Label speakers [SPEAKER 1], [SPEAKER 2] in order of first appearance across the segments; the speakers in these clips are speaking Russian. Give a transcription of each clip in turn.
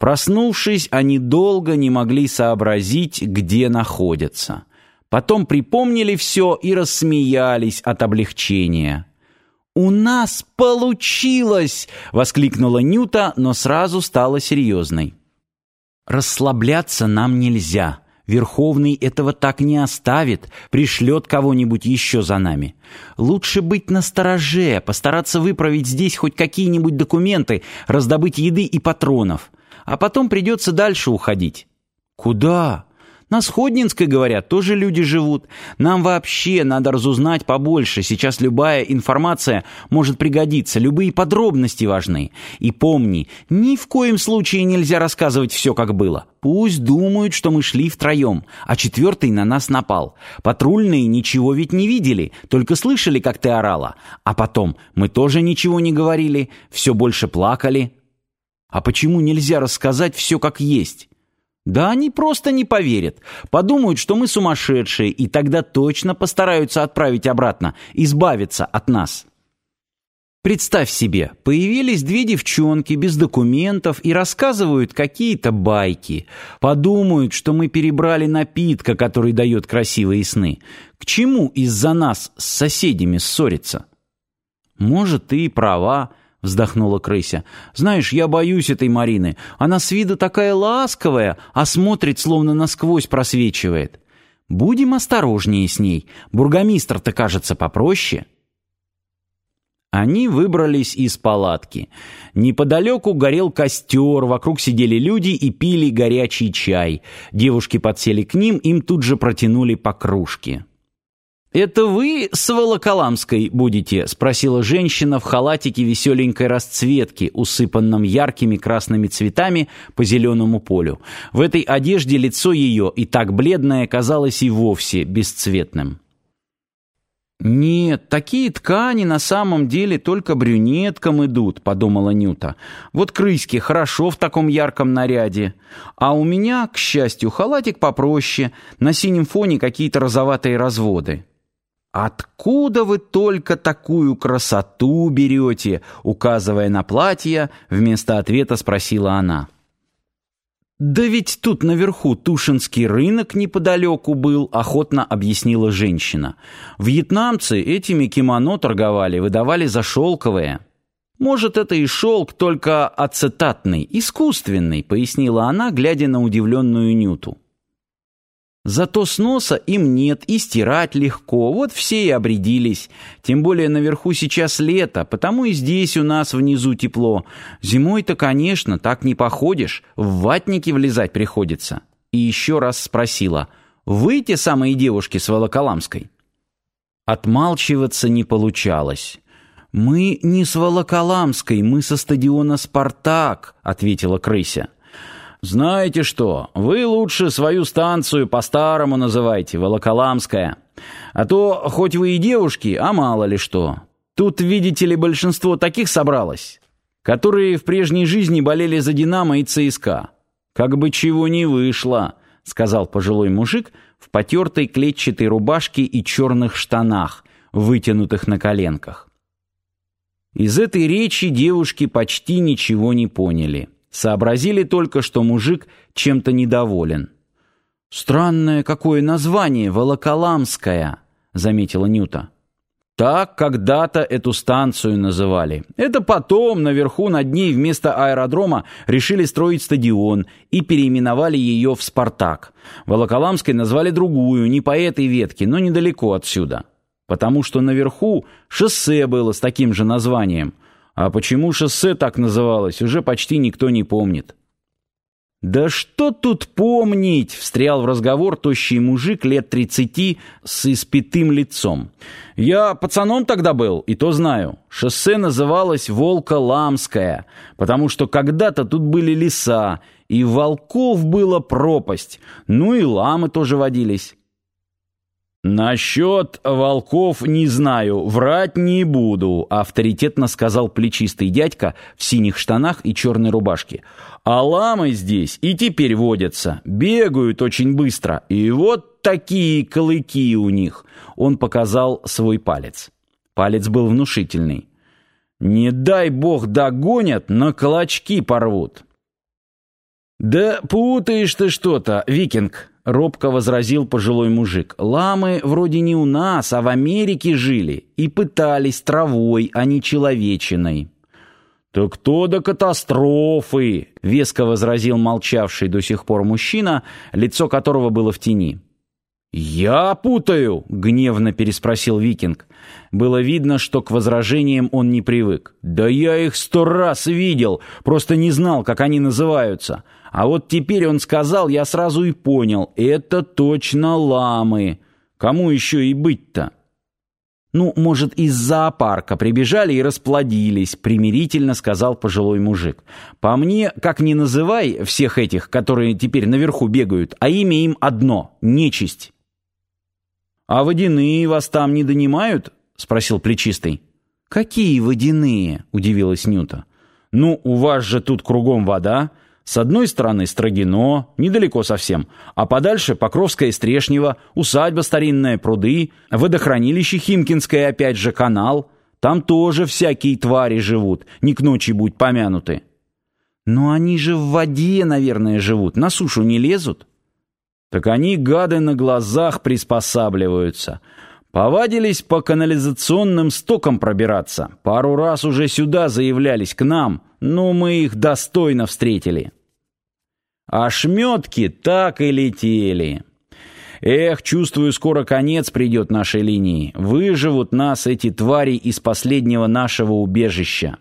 [SPEAKER 1] Проснувшись, они долго не могли сообразить, где находятся. Потом припомнили все и рассмеялись от облегчения. «У нас получилось!» — воскликнула Нюта, но сразу стала серьезной. «Расслабляться нам нельзя. Верховный этого так не оставит, пришлет кого-нибудь еще за нами. Лучше быть настороже, постараться выправить здесь хоть какие-нибудь документы, раздобыть еды и патронов. А потом придется дальше уходить». «Куда?» На Сходнинской, говорят, тоже люди живут. Нам вообще надо разузнать побольше. Сейчас любая информация может пригодиться, любые подробности важны. И помни, ни в коем случае нельзя рассказывать все, как было. Пусть думают, что мы шли втроем, а четвертый на нас напал. Патрульные ничего ведь не видели, только слышали, как ты орала. А потом мы тоже ничего не говорили, все больше плакали. А почему нельзя рассказать все как есть? Да они просто не поверят. Подумают, что мы сумасшедшие, и тогда точно постараются отправить обратно, избавиться от нас. Представь себе, появились две девчонки без документов и рассказывают какие-то байки. Подумают, что мы перебрали напитка, который дает красивые сны. К чему из-за нас с соседями ссориться? Может, ты и права, — вздохнула крыся. «Знаешь, я боюсь этой Марины. Она с виду такая ласковая, а смотрит, словно насквозь просвечивает. Будем осторожнее с ней. Бургомистр-то, кажется, попроще». Они выбрались из палатки. Неподалеку горел костер, вокруг сидели люди и пили горячий чай. Девушки подсели к ним, им тут же протянули по кружке. «Это вы с Волоколамской будете?» — спросила женщина в халатике веселенькой расцветки, усыпанном яркими красными цветами по зеленому полю. В этой одежде лицо ее, и так бледное, казалось и вовсе бесцветным. «Нет, такие ткани на самом деле только брюнеткам идут», — подумала Нюта. «Вот крыське хорошо в таком ярком наряде. А у меня, к счастью, халатик попроще, на синем фоне какие-то розоватые разводы». «Откуда вы только такую красоту берете?» Указывая на платье, вместо ответа спросила она. «Да ведь тут наверху Тушинский рынок неподалеку был», — охотно объяснила женщина. «Вьетнамцы этими кимоно торговали, выдавали за шелковые». «Может, это и шелк, только ацетатный, искусственный», — пояснила она, глядя на удивленную Нюту. Зато сноса им нет, и стирать легко, вот все и обрядились. Тем более наверху сейчас лето, потому и здесь у нас внизу тепло. Зимой-то, конечно, так не походишь, в ватники влезать приходится. И еще раз спросила, вы те самые девушки с Волоколамской? Отмалчиваться не получалось. «Мы не с Волоколамской, мы со стадиона «Спартак», — ответила крыся. «Знаете что, вы лучше свою станцию по-старому называйте, Волоколамская. А то хоть вы и девушки, а мало ли что. Тут, видите ли, большинство таких собралось, которые в прежней жизни болели за «Динамо» и «ЦСКА». Как бы чего не вышло», — сказал пожилой мужик в потертой клетчатой рубашке и черных штанах, вытянутых на коленках. Из этой речи девушки почти ничего не поняли. Сообразили только, что мужик чем-то недоволен. «Странное какое название, Волоколамская», — заметила Нюта. Так когда-то эту станцию называли. Это потом наверху над ней вместо аэродрома решили строить стадион и переименовали ее в «Спартак». Волоколамской назвали другую, не по этой ветке, но недалеко отсюда. Потому что наверху шоссе было с таким же названием — а почему шоссе так называлось, уже почти никто не помнит. «Да что тут помнить?» — встрял в разговор тощий мужик лет тридцати с испитым лицом. «Я пацаном тогда был, и то знаю. Шоссе называлось Волка-Ламское, потому что когда-то тут были леса, и волков была пропасть, ну и ламы тоже водились». «Насчет волков не знаю, врать не буду», — авторитетно сказал плечистый дядька в синих штанах и черной рубашке. «А ламы здесь и теперь водятся, бегают очень быстро, и вот такие клыки у них». Он показал свой палец. Палец был внушительный. «Не дай бог догонят, на клочки порвут». «Да путаешь ты что-то, викинг», — робко возразил пожилой мужик. «Ламы вроде не у нас, а в Америке жили и пытались травой, а не человечиной». «Так кто до катастрофы?» — веско возразил молчавший до сих пор мужчина, лицо которого было в тени. «Я путаю?» — гневно переспросил викинг. Было видно, что к возражениям он не привык. «Да я их сто раз видел, просто не знал, как они называются. А вот теперь он сказал, я сразу и понял, это точно ламы. Кому еще и быть-то?» «Ну, может, из зоопарка прибежали и расплодились», — примирительно сказал пожилой мужик. «По мне, как ни называй всех этих, которые теперь наверху бегают, а имя им одно — нечисть». «А водяные вас там не донимают?» — спросил Плечистый. «Какие водяные?» — удивилась Нюта. «Ну, у вас же тут кругом вода. С одной стороны Строгино, недалеко совсем, а подальше Покровская Стрешнева, усадьба старинная, пруды, водохранилище Химкинское, опять же, канал. Там тоже всякие твари живут, не к ночи будь помянуты». «Но они же в воде, наверное, живут, на сушу не лезут?» Так они, гады, на глазах приспосабливаются. Повадились по канализационным стокам пробираться. Пару раз уже сюда заявлялись к нам, но мы их достойно встретили. А шметки так и летели. Эх, чувствую, скоро конец придет нашей линии. Выживут нас эти твари из последнего нашего убежища.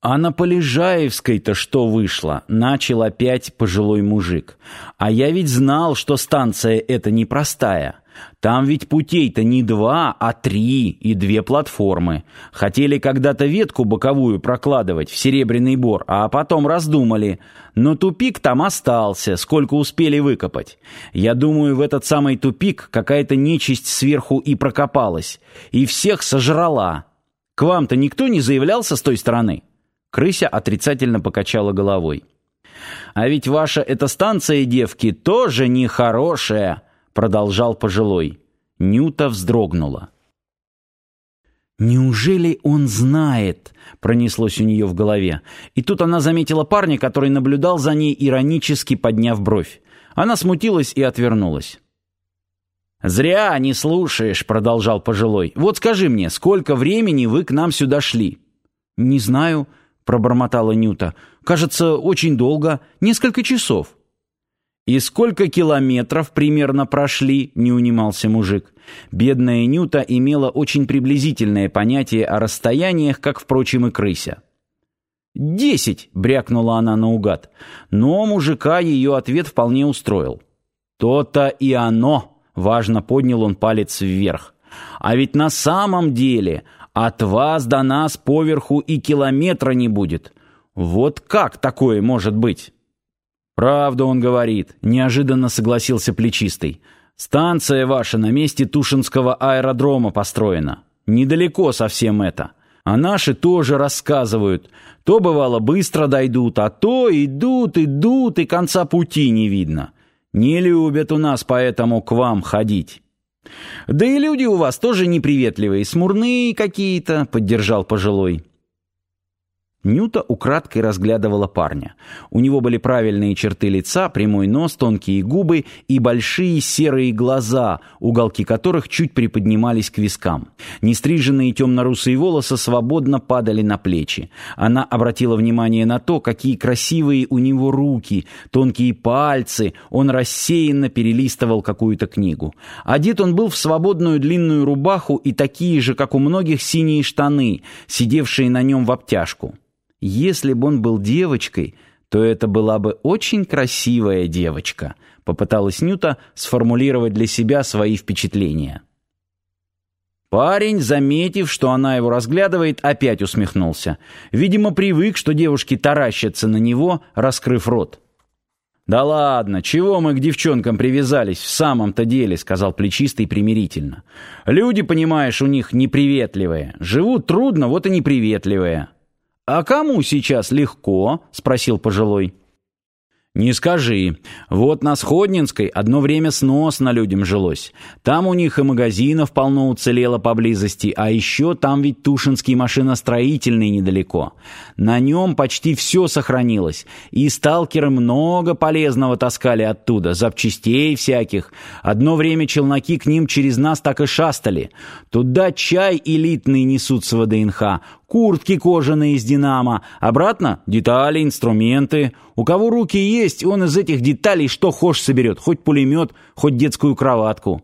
[SPEAKER 1] «А на Полежаевской-то что вышло?» — начал опять пожилой мужик. «А я ведь знал, что станция эта непростая. Там ведь путей-то не два, а три и две платформы. Хотели когда-то ветку боковую прокладывать в Серебряный Бор, а потом раздумали. Но тупик там остался, сколько успели выкопать. Я думаю, в этот самый тупик какая-то нечисть сверху и прокопалась. И всех сожрала. К вам-то никто не заявлялся с той стороны?» Крыся отрицательно покачала головой. «А ведь ваша эта станция, девки, тоже нехорошая», — продолжал пожилой. Нюта вздрогнула. «Неужели он знает?» — пронеслось у нее в голове. И тут она заметила парня, который наблюдал за ней, иронически подняв бровь. Она смутилась и отвернулась. «Зря не слушаешь», — продолжал пожилой. «Вот скажи мне, сколько времени вы к нам сюда шли?» «Не знаю», пробормотала Нюта. «Кажется, очень долго. Несколько часов». «И сколько километров примерно прошли?» — не унимался мужик. Бедная Нюта имела очень приблизительное понятие о расстояниях, как, впрочем, и крыся. «Десять!» — брякнула она наугад. Но мужика ее ответ вполне устроил. «То-то и оно!» — важно поднял он палец вверх. «А ведь на самом деле от вас до нас поверху и километра не будет. Вот как такое может быть? Правда он говорит, неожиданно согласился плечистый. Станция ваша на месте Тушинского аэродрома построена. Недалеко совсем это. А наши тоже рассказывают. То, бывало, быстро дойдут, а то идут, идут, и конца пути не видно. Не любят у нас поэтому к вам ходить». «Да и люди у вас тоже неприветливые, смурные какие-то», — поддержал пожилой. Нюта украдкой разглядывала парня. У него были правильные черты лица, прямой нос, тонкие губы и большие серые глаза, уголки которых чуть приподнимались к вискам. Нестриженные темно-русые волосы свободно падали на плечи. Она обратила внимание на то, какие красивые у него руки, тонкие пальцы, он рассеянно перелистывал какую-то книгу. Одет он был в свободную длинную рубаху и такие же, как у многих, синие штаны, сидевшие на нем в обтяжку. Если бы он был девочкой, то это была бы очень красивая девочка, попыталась Нюта сформулировать для себя свои впечатления. Парень, заметив, что она его разглядывает, опять усмехнулся. Видимо, привык, что девушки таращатся на него, раскрыв рот. «Да ладно, чего мы к девчонкам привязались в самом-то деле», — сказал плечистый примирительно. «Люди, понимаешь, у них неприветливые. Живут трудно, вот и неприветливые». «А кому сейчас легко?» — спросил пожилой. «Не скажи. Вот на Сходнинской одно время сносно людям жилось. Там у них и магазинов полно уцелело поблизости, а еще там ведь Тушинский машиностроительный недалеко. На нем почти все сохранилось, и сталкеры много полезного таскали оттуда, запчастей всяких. Одно время челноки к ним через нас так и шастали. Туда чай элитный несут с ВДНХ, куртки кожаные из «Динамо», обратно детали, инструменты. У кого руки есть, он из этих деталей что хошь соберет, хоть пулемет, хоть детскую кроватку.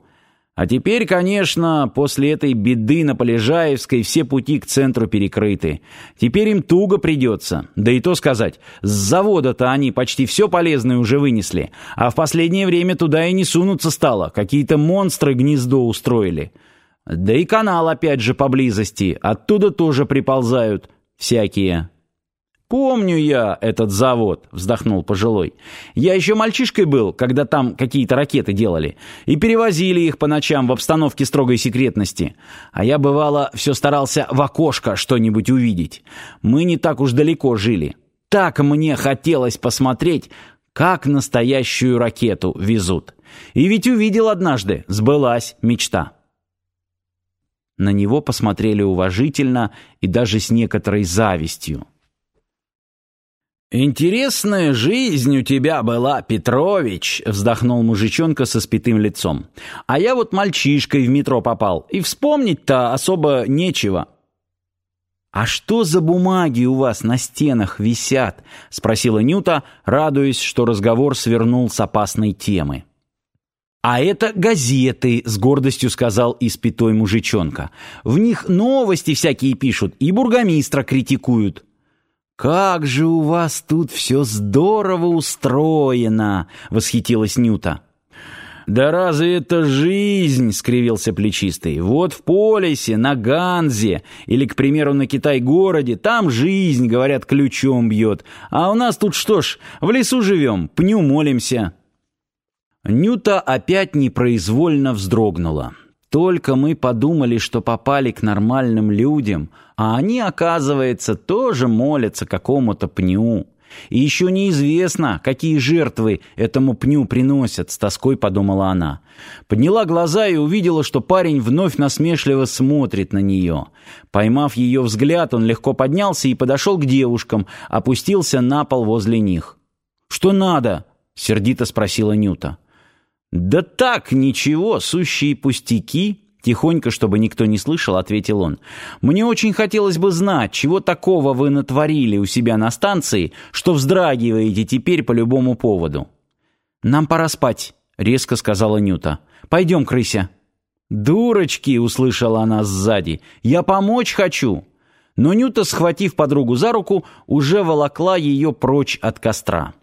[SPEAKER 1] А теперь, конечно, после этой беды на Полежаевской все пути к центру перекрыты. Теперь им туго придется. Да и то сказать, с завода-то они почти все полезное уже вынесли, а в последнее время туда и не сунуться стало, какие-то монстры гнездо устроили. Да и канал опять же поблизости, оттуда тоже приползают всякие. «Помню я этот завод», — вздохнул пожилой. «Я еще мальчишкой был, когда там какие-то ракеты делали, и перевозили их по ночам в обстановке строгой секретности. А я, бывало, все старался в окошко что-нибудь увидеть. Мы не так уж далеко жили. Так мне хотелось посмотреть, как настоящую ракету везут. И ведь увидел однажды, сбылась мечта». На него посмотрели уважительно и даже с некоторой завистью. «Интересная жизнь у тебя была, Петрович», — вздохнул мужичонка со спитым лицом. «А я вот мальчишкой в метро попал, и вспомнить-то особо нечего». «А что за бумаги у вас на стенах висят?» — спросила Нюта, радуясь, что разговор свернул с опасной темы. «А это газеты», — с гордостью сказал испятой мужичонка. «В них новости всякие пишут и бургомистра критикуют». «Как же у вас тут все здорово устроено!» — восхитилась Нюта. «Да разве это жизнь?» — скривился плечистый. «Вот в Полисе, на Ганзе или, к примеру, на Китай-городе, там жизнь, говорят, ключом бьет. А у нас тут что ж, в лесу живем, пню молимся». Нюта опять непроизвольно вздрогнула. Только мы подумали, что попали к нормальным людям, а они, оказывается, тоже молятся какому-то пню. И еще неизвестно, какие жертвы этому пню приносят, с тоской подумала она. Подняла глаза и увидела, что парень вновь насмешливо смотрит на нее. Поймав ее взгляд, он легко поднялся и подошел к девушкам, опустился на пол возле них. «Что надо?» — сердито спросила Нюта. «Да так, ничего, сущие пустяки», — тихонько, чтобы никто не слышал, ответил он. «Мне очень хотелось бы знать, чего такого вы натворили у себя на станции, что вздрагиваете теперь по любому поводу». «Нам пора спать», — резко сказала Нюта. «Пойдем, крыся». «Дурочки!» — услышала она сзади. «Я помочь хочу!» Но Нюта, схватив подругу за руку, уже волокла ее прочь от костра.